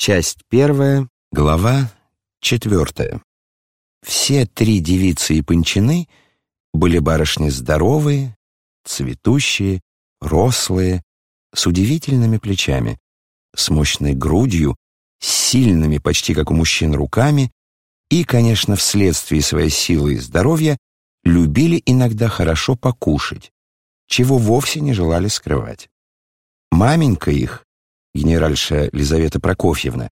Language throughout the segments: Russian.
Часть первая, глава четвертая. Все три девицы и панчины были барышни здоровые, цветущие, рослые, с удивительными плечами, с мощной грудью, с сильными, почти как у мужчин, руками и, конечно, вследствие своей силы и здоровья, любили иногда хорошо покушать, чего вовсе не желали скрывать. Маменька их, генеральша Лизавета Прокофьевна,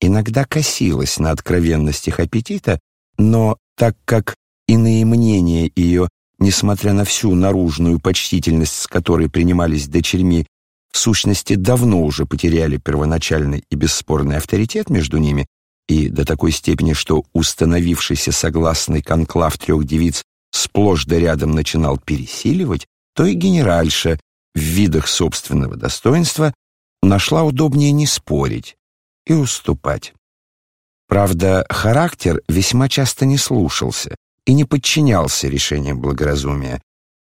иногда косилась на откровенность их аппетита, но так как иные мнения ее, несмотря на всю наружную почтительность, с которой принимались дочерьми, в сущности давно уже потеряли первоначальный и бесспорный авторитет между ними, и до такой степени, что установившийся согласный конклав трех девиц сплошь да рядом начинал пересиливать, то и генеральша в видах собственного достоинства нашла удобнее не спорить и уступать. Правда, характер весьма часто не слушался и не подчинялся решениям благоразумия.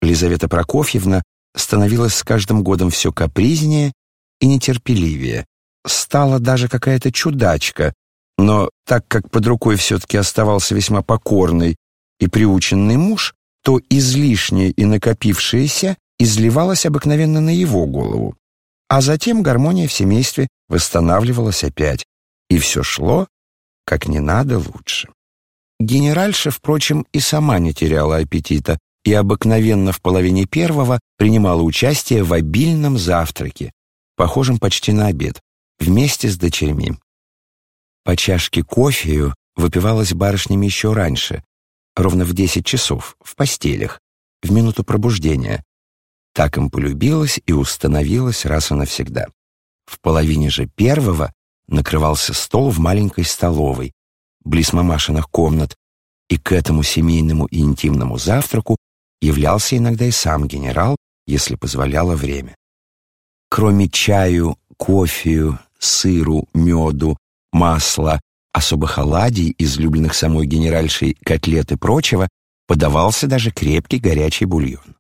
Лизавета Прокофьевна становилась с каждым годом все капризнее и нетерпеливее. Стала даже какая-то чудачка, но так как под рукой все-таки оставался весьма покорный и приученный муж, то излишнее и накопившееся изливалось обыкновенно на его голову. А затем гармония в семействе восстанавливалась опять, и все шло как не надо лучше. Генеральша, впрочем, и сама не теряла аппетита и обыкновенно в половине первого принимала участие в обильном завтраке, похожем почти на обед, вместе с дочерьми. По чашке кофею выпивалась барышнями еще раньше, ровно в десять часов, в постелях, в минуту пробуждения, так им полюбилось и установилось раз и навсегда. В половине же первого накрывался стол в маленькой столовой, близ мамашиных комнат, и к этому семейному и интимному завтраку являлся иногда и сам генерал, если позволяло время. Кроме чаю, кофею, сыру, меду, масла, особых оладий, излюбленных самой генеральшей котлет и прочего, подавался даже крепкий горячий бульон.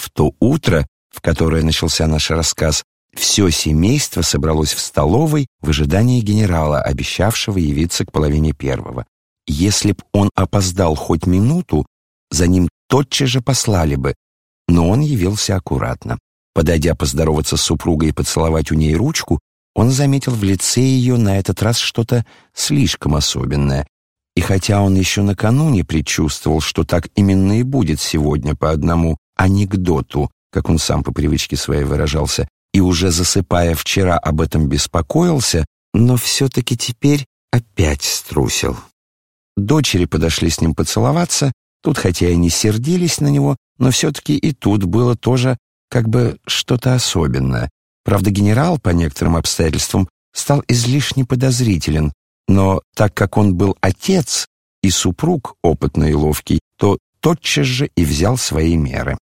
В то утро, в которое начался наш рассказ, все семейство собралось в столовой в ожидании генерала, обещавшего явиться к половине первого. Если б он опоздал хоть минуту, за ним тотчас же послали бы, но он явился аккуратно. Подойдя поздороваться с супругой и поцеловать у ней ручку, он заметил в лице ее на этот раз что-то слишком особенное. И хотя он еще накануне предчувствовал, что так именно и будет сегодня по одному анекдоту, как он сам по привычке своей выражался, и уже засыпая вчера об этом беспокоился, но все-таки теперь опять струсил. Дочери подошли с ним поцеловаться, тут хотя и не сердились на него, но все-таки и тут было тоже как бы что-то особенное. Правда, генерал, по некоторым обстоятельствам, стал излишне подозрителен, но так как он был отец и супруг опытный и ловкий, то тотчас же и взял свои меры.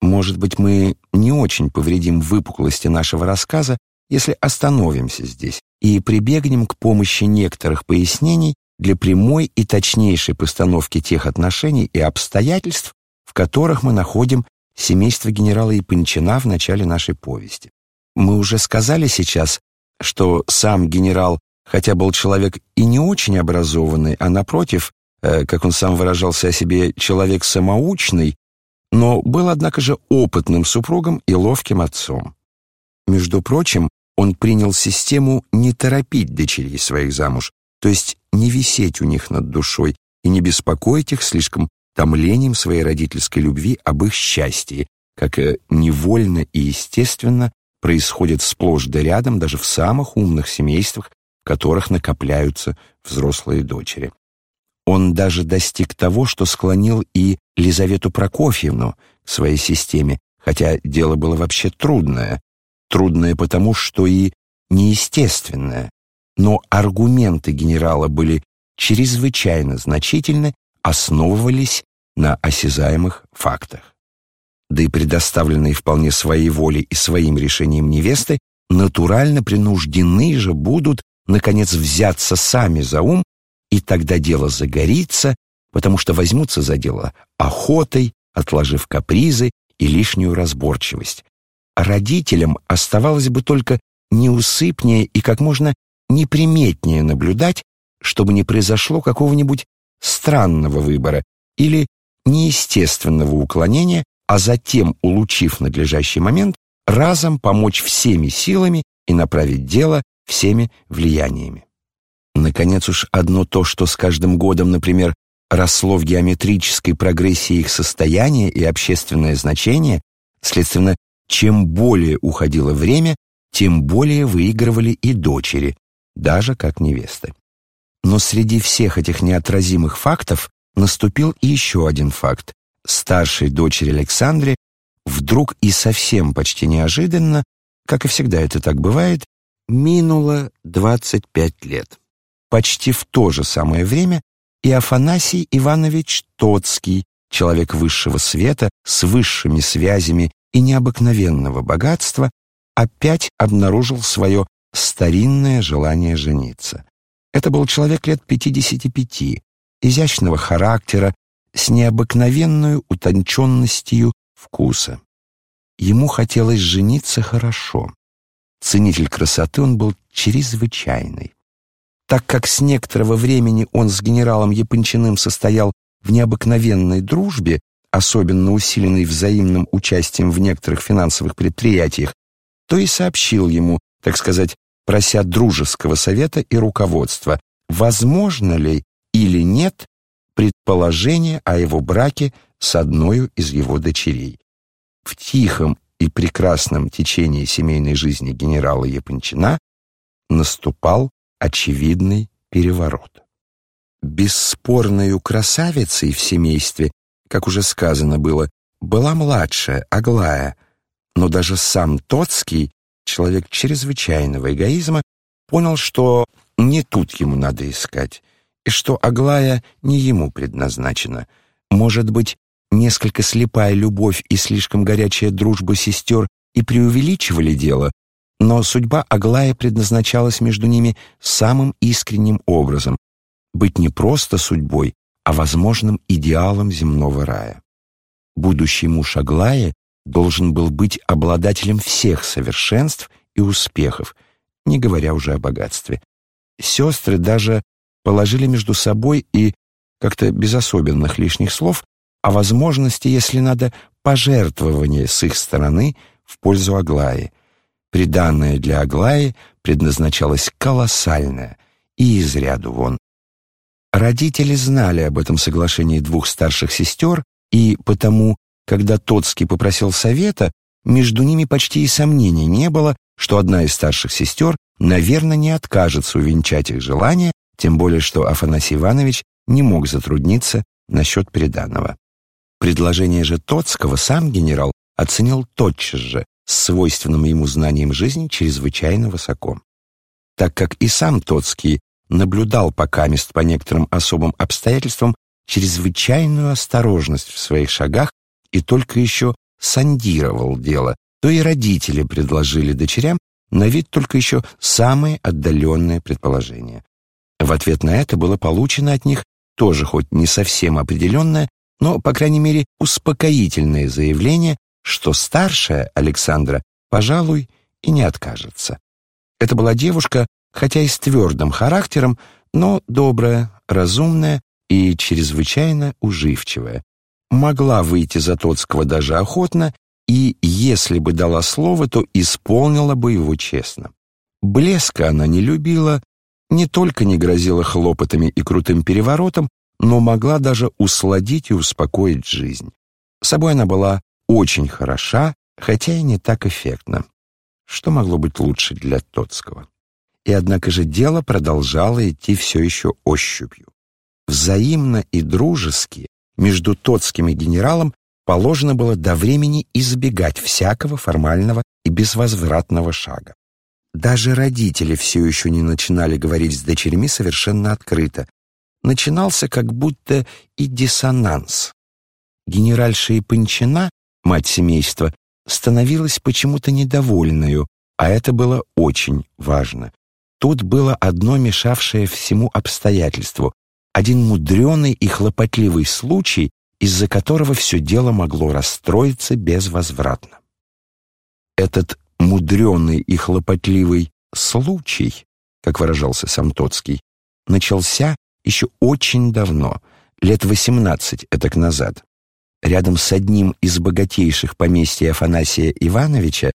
Может быть, мы не очень повредим выпуклости нашего рассказа, если остановимся здесь и прибегнем к помощи некоторых пояснений для прямой и точнейшей постановки тех отношений и обстоятельств, в которых мы находим семейство генерала Япончина в начале нашей повести. Мы уже сказали сейчас, что сам генерал, хотя был человек и не очень образованный, а напротив, э, как он сам выражался о себе, человек самоучный, но был, однако же, опытным супругом и ловким отцом. Между прочим, он принял систему не торопить дочерей своих замуж, то есть не висеть у них над душой и не беспокоить их слишком томлением своей родительской любви об их счастье, как невольно и естественно происходит сплошь да рядом даже в самых умных семействах, в которых накопляются взрослые дочери. Он даже достиг того, что склонил и Лизавету Прокофьевну к своей системе, хотя дело было вообще трудное. Трудное потому, что и неестественное. Но аргументы генерала были чрезвычайно значительны, основывались на осязаемых фактах. Да и предоставленные вполне своей волей и своим решением невесты натурально принуждены же будут, наконец, взяться сами за ум и тогда дело загорится, потому что возьмутся за дело охотой, отложив капризы и лишнюю разборчивость. А родителям оставалось бы только неусыпнее и как можно неприметнее наблюдать, чтобы не произошло какого-нибудь странного выбора или неестественного уклонения, а затем, улучив надлежащий момент, разом помочь всеми силами и направить дело всеми влияниями. Наконец уж одно то, что с каждым годом, например, росло в геометрической прогрессии их состояние и общественное значение, следственно, чем более уходило время, тем более выигрывали и дочери, даже как невесты. Но среди всех этих неотразимых фактов наступил и еще один факт. Старшей дочери Александре вдруг и совсем почти неожиданно, как и всегда это так бывает, минуло 25 лет. Почти в то же самое время и Афанасий Иванович Тоцкий, человек высшего света, с высшими связями и необыкновенного богатства, опять обнаружил свое старинное желание жениться. Это был человек лет 55, изящного характера, с необыкновенной утонченностью вкуса. Ему хотелось жениться хорошо. Ценитель красоты он был чрезвычайный. Так как с некоторого времени он с генералом Япончиным состоял в необыкновенной дружбе, особенно усиленной взаимным участием в некоторых финансовых предприятиях, то и сообщил ему, так сказать, прося дружеского совета и руководства, возможно ли или нет предположение о его браке с одной из его дочерей. В тихом и прекрасном течении семейной жизни генерала Япончина наступал очевидный переворот. Бесспорною красавицей в семействе, как уже сказано было, была младшая, Аглая, но даже сам Тоцкий, человек чрезвычайного эгоизма, понял, что не тут ему надо искать, и что Аглая не ему предназначена. Может быть, несколько слепая любовь и слишком горячая дружба сестер и преувеличивали дело, но судьба Аглая предназначалась между ними самым искренним образом — быть не просто судьбой, а возможным идеалом земного рая. Будущий муж Аглая должен был быть обладателем всех совершенств и успехов, не говоря уже о богатстве. Сестры даже положили между собой и, как-то без особенных лишних слов, о возможности, если надо, пожертвования с их стороны в пользу Аглаи. Приданное для Аглаи предназначалось колоссальное и из ряду вон. Родители знали об этом соглашении двух старших сестер, и потому, когда Тоцкий попросил совета, между ними почти и сомнений не было, что одна из старших сестер, наверное, не откажется увенчать их желание, тем более что Афанасий Иванович не мог затрудниться насчет приданого. Предложение же Тоцкого сам генерал оценил тотчас же, с свойственным ему знанием жизни чрезвычайно высоко. Так как и сам Тоцкий наблюдал пока мест по некоторым особым обстоятельствам чрезвычайную осторожность в своих шагах и только еще сондировал дело, то и родители предложили дочерям на вид только еще самые отдаленные предположения. В ответ на это было получено от них тоже хоть не совсем определенное, но, по крайней мере, успокоительное заявление, что старшая Александра, пожалуй, и не откажется. Это была девушка, хотя и с твердым характером, но добрая, разумная и чрезвычайно уживчивая. Могла выйти за Тоцкого даже охотно, и, если бы дала слово, то исполнила бы его честно. Блеска она не любила, не только не грозила хлопотами и крутым переворотом, но могла даже усладить и успокоить жизнь. Собой она была очень хороша, хотя и не так эффектна. Что могло быть лучше для Тоцкого? И однако же дело продолжало идти все еще ощупью. Взаимно и дружески между Тоцким и генералом положено было до времени избегать всякого формального и безвозвратного шага. Даже родители все еще не начинали говорить с дочерьми совершенно открыто, начинался как будто и диссонанс. Генеральша Ипанчина, мать семейства, становилась почему-то недовольною, а это было очень важно. Тут было одно мешавшее всему обстоятельству, один мудреный и хлопотливый случай, из-за которого все дело могло расстроиться безвозвратно. Этот мудреный и хлопотливый случай как выражался сам Тоцкий, начался еще очень давно, лет 18 этак назад. Рядом с одним из богатейших поместьй Афанасия Ивановича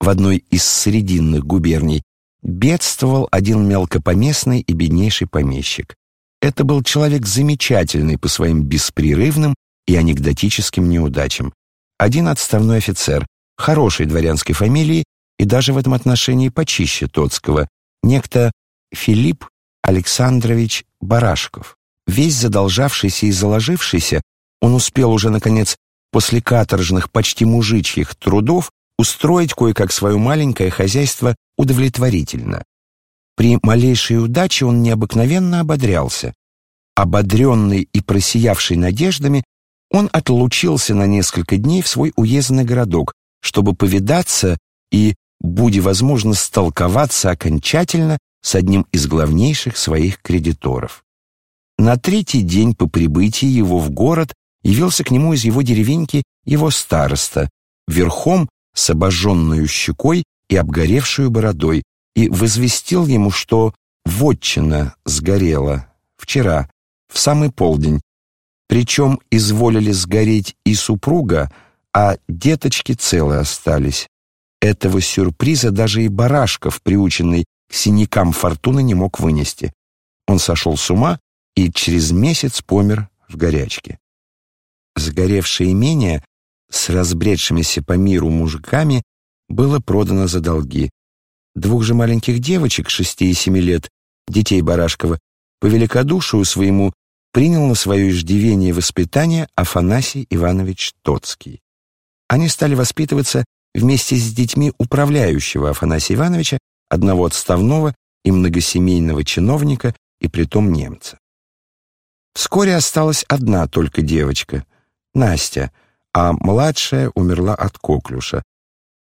в одной из срединных губерний бедствовал один мелкопоместный и беднейший помещик. Это был человек замечательный по своим беспрерывным и анекдотическим неудачам. Один отставной офицер, хорошей дворянской фамилии и даже в этом отношении почище Тоцкого, некто Филипп Александрович Барашков. Весь задолжавшийся и заложившийся, он успел уже, наконец, после каторжных, почти мужичьих трудов устроить кое-как свое маленькое хозяйство удовлетворительно. При малейшей удаче он необыкновенно ободрялся. Ободренный и просиявший надеждами, он отлучился на несколько дней в свой уездный городок, чтобы повидаться и, будь возможно, столковаться окончательно с одним из главнейших своих кредиторов. На третий день по прибытии его в город явился к нему из его деревеньки его староста, верхом с обожженную щекой и обгоревшую бородой, и возвестил ему, что вотчина сгорела вчера, в самый полдень, причем изволили сгореть и супруга, а деточки целы остались. Этого сюрприза даже и Барашков, приученный к синякам фортуны, не мог вынести. Он сошел с ума и через месяц помер в горячке. Сгоревшее имение с разбредшимися по миру мужиками было продано за долги. Двух же маленьких девочек, шести и семи лет, детей Барашкова, по великодушию своему принял на свое иждивение воспитание Афанасий Иванович Тоцкий. Они стали воспитываться вместе с детьми управляющего Афанасия Ивановича, одного отставного и многосемейного чиновника, и притом немца. Вскоре осталась одна только девочка, Настя, а младшая умерла от коклюша.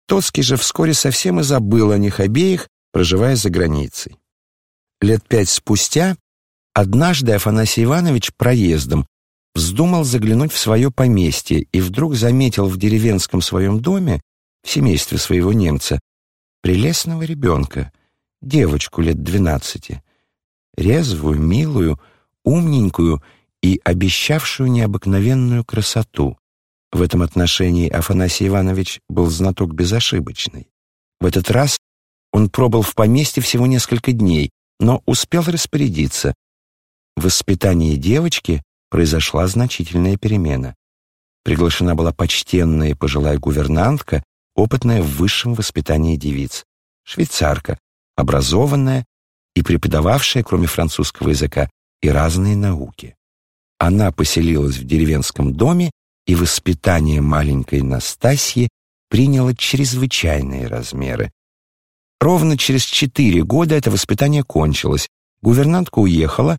Тоцкий же вскоре совсем и забыл о них обеих, проживая за границей. Лет пять спустя однажды Афанасий Иванович проездом вздумал заглянуть в свое поместье и вдруг заметил в деревенском своем доме, в семействе своего немца, прелестного ребенка, девочку лет двенадцати, резвую, милую, умненькую и обещавшую необыкновенную красоту. В этом отношении Афанасий Иванович был знаток безошибочный. В этот раз он пробыл в поместье всего несколько дней, но успел распорядиться. В воспитании девочки произошла значительная перемена. Приглашена была почтенная пожилая гувернантка, опытная в высшем воспитании девиц, швейцарка, образованная и преподававшая, кроме французского языка, и разные науки. Она поселилась в деревенском доме, и воспитание маленькой Настасьи приняло чрезвычайные размеры. Ровно через четыре года это воспитание кончилось. Гувернантка уехала,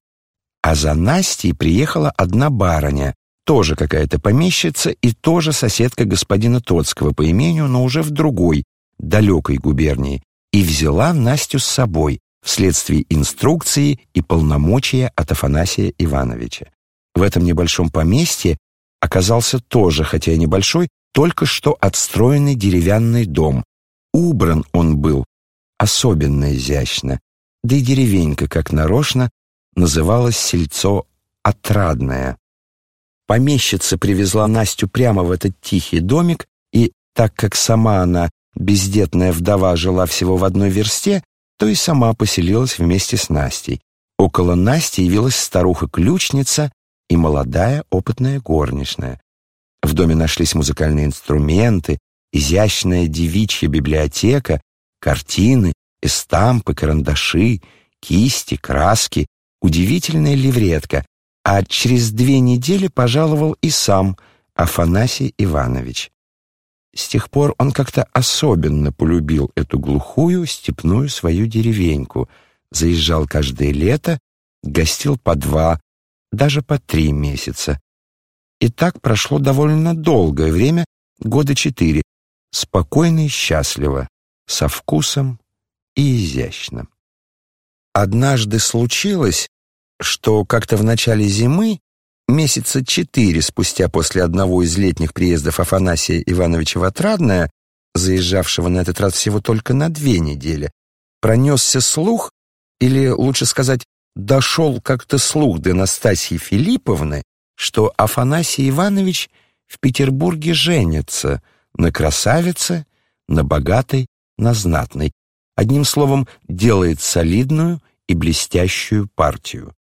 а за Настей приехала одна барыня, тоже какая-то помещица и тоже соседка господина Тоцкого по имению, но уже в другой, далекой губернии, и взяла Настю с собой вследствие инструкции и полномочия от Афанасия Ивановича. В этом небольшом поместье оказался тоже, хотя и небольшой, только что отстроенный деревянный дом. Убран он был особенно изящно, да и деревенька, как нарочно, называлась сельцо Отрадное. Помещица привезла Настю прямо в этот тихий домик, и так как сама она, бездетная вдова, жила всего в одной версте, то и сама поселилась вместе с Настей. Около Насти явилась старуха-ключница и молодая опытная горничная. В доме нашлись музыкальные инструменты, изящная девичья библиотека, картины, эстампы, карандаши, кисти, краски, удивительная левретка, а через две недели пожаловал и сам Афанасий Иванович. С тех пор он как-то особенно полюбил эту глухую степную свою деревеньку, заезжал каждое лето, гостил по два, даже по три месяца. И так прошло довольно долгое время, года четыре, спокойно и счастливо, со вкусом и изящно. Однажды случилось, что как-то в начале зимы, месяца четыре спустя после одного из летних приездов Афанасия Ивановича в Отрадное, заезжавшего на этот раз всего только на две недели, пронесся слух, Или, лучше сказать, дошел как-то слух до Настасьи Филипповны, что Афанасий Иванович в Петербурге женится на красавице, на богатой, на знатной. Одним словом, делает солидную и блестящую партию.